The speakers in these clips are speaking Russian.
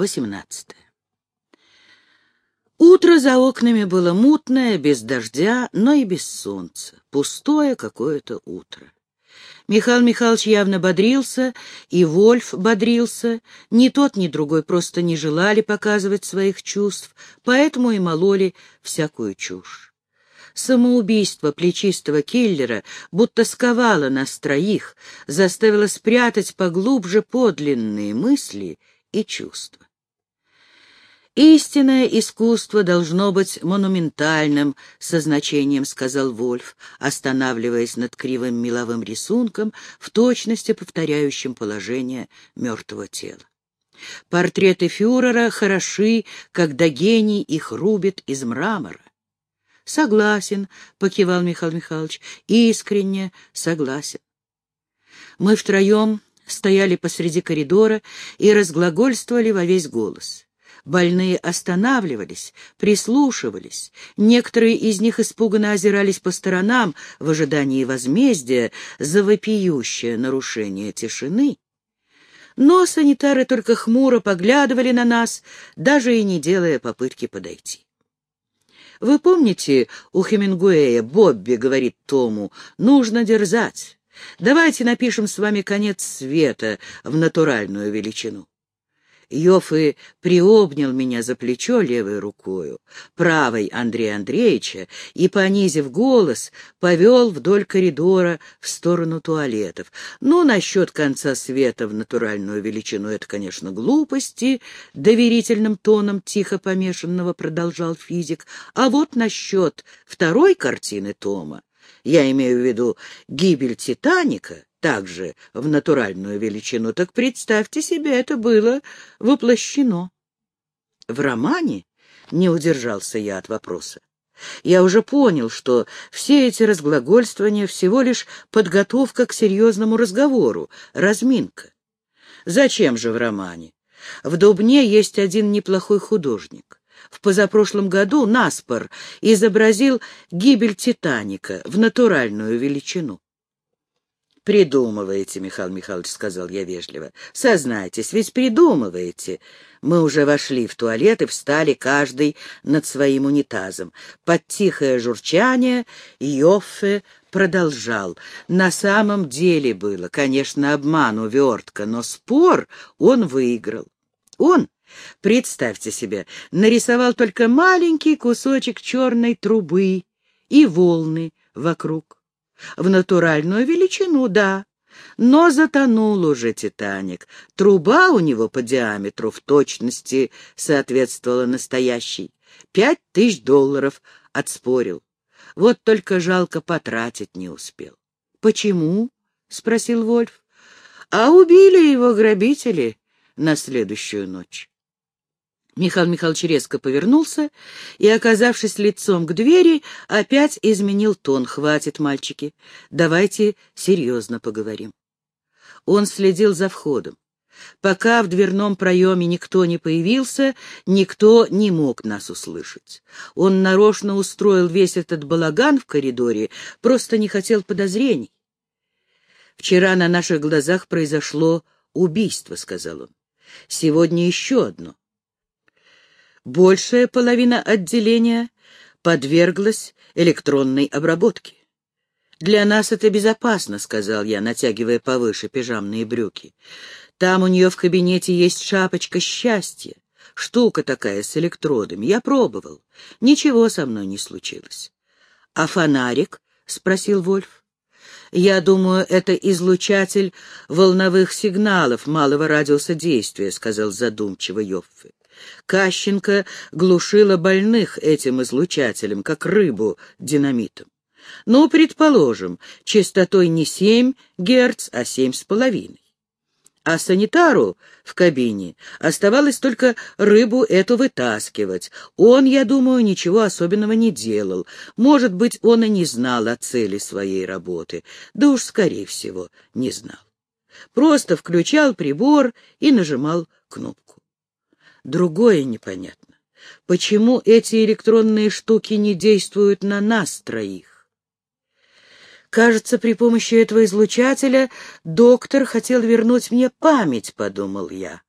18. Утро за окнами было мутное, без дождя, но и без солнца. Пустое какое-то утро. Михаил Михайлович явно бодрился, и Вольф бодрился. Ни тот, ни другой просто не желали показывать своих чувств, поэтому и мололи всякую чушь. Самоубийство плечистого киллера будто сковало нас троих, заставило спрятать поглубже подлинные мысли и чувства. «Истинное искусство должно быть монументальным», — со значением сказал Вольф, останавливаясь над кривым меловым рисунком, в точности повторяющим положение мертвого тела. Портреты фюрера хороши, когда гений их рубит из мрамора. «Согласен», — покивал Михаил Михайлович, — «искренне согласен». Мы втроем стояли посреди коридора и разглагольствовали во весь голос. Больные останавливались, прислушивались. Некоторые из них испуганно озирались по сторонам в ожидании возмездия за вопиющее нарушение тишины. Но санитары только хмуро поглядывали на нас, даже и не делая попытки подойти. Вы помните, у Хемингуэя Бобби говорит Тому, нужно дерзать. Давайте напишем с вами конец света в натуральную величину. Йофы приобнял меня за плечо левой рукою, правой Андрея Андреевича, и, понизив голос, повел вдоль коридора в сторону туалетов. Ну, насчет конца света в натуральную величину — это, конечно, глупости, — доверительным тоном тихо помешанного продолжал физик. А вот насчет второй картины Тома, я имею в виду гибель Титаника, также в натуральную величину, так представьте себе, это было воплощено. В романе не удержался я от вопроса. Я уже понял, что все эти разглагольствования всего лишь подготовка к серьезному разговору, разминка. Зачем же в романе? В Дубне есть один неплохой художник. В позапрошлом году Наспор изобразил гибель Титаника в натуральную величину. «Придумываете, Михаил Михайлович», — сказал я вежливо. «Сознайтесь, ведь придумываете». Мы уже вошли в туалет и встали каждый над своим унитазом. Под тихое журчание Йоффе продолжал. На самом деле было, конечно, обман увертка, но спор он выиграл. Он, представьте себе, нарисовал только маленький кусочек черной трубы и волны вокруг. В натуральную величину, да. Но затонул уже «Титаник». Труба у него по диаметру в точности соответствовала настоящей. Пять тысяч долларов отспорил. Вот только жалко потратить не успел. «Почему?» — спросил Вольф. «А убили его грабители на следующую ночь». Михаил Михайлович резко повернулся и, оказавшись лицом к двери, опять изменил тон. «Хватит, мальчики, давайте серьезно поговорим». Он следил за входом. Пока в дверном проеме никто не появился, никто не мог нас услышать. Он нарочно устроил весь этот балаган в коридоре, просто не хотел подозрений. «Вчера на наших глазах произошло убийство», — сказал он. «Сегодня еще одно. Большая половина отделения подверглась электронной обработке. «Для нас это безопасно», — сказал я, натягивая повыше пижамные брюки. «Там у нее в кабинете есть шапочка счастья. Штука такая с электродами. Я пробовал. Ничего со мной не случилось». «А фонарик?» — спросил Вольф. «Я думаю, это излучатель волновых сигналов малого радиуса действия», — сказал задумчиво Йоффе. Кащенко глушила больных этим излучателем, как рыбу динамитом. Ну, предположим, частотой не семь герц, а семь с половиной. А санитару в кабине оставалось только рыбу эту вытаскивать. Он, я думаю, ничего особенного не делал. Может быть, он и не знал о цели своей работы. Да уж, скорее всего, не знал. Просто включал прибор и нажимал кнопку. Другое непонятно. Почему эти электронные штуки не действуют на нас троих? Кажется, при помощи этого излучателя доктор хотел вернуть мне память, подумал я.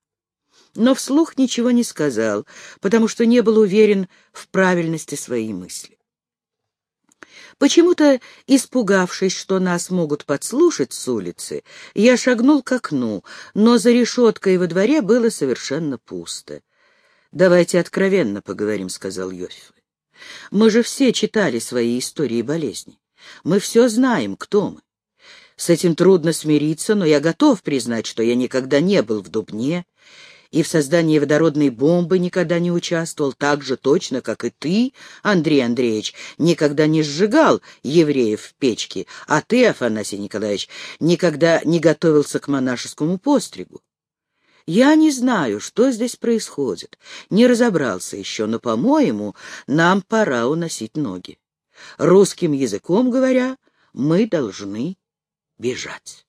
но вслух ничего не сказал, потому что не был уверен в правильности своей мысли. Почему-то, испугавшись, что нас могут подслушать с улицы, я шагнул к окну, но за решеткой во дворе было совершенно пусто. «Давайте откровенно поговорим», — сказал Йосиф. «Мы же все читали свои истории болезни. Мы все знаем, кто мы. С этим трудно смириться, но я готов признать, что я никогда не был в Дубне и в создании водородной бомбы никогда не участвовал, так же точно, как и ты, Андрей Андреевич, никогда не сжигал евреев в печке, а ты, Афанасий Николаевич, никогда не готовился к монашескому постригу. Я не знаю, что здесь происходит, не разобрался еще, но, по-моему, нам пора уносить ноги. Русским языком говоря, мы должны бежать.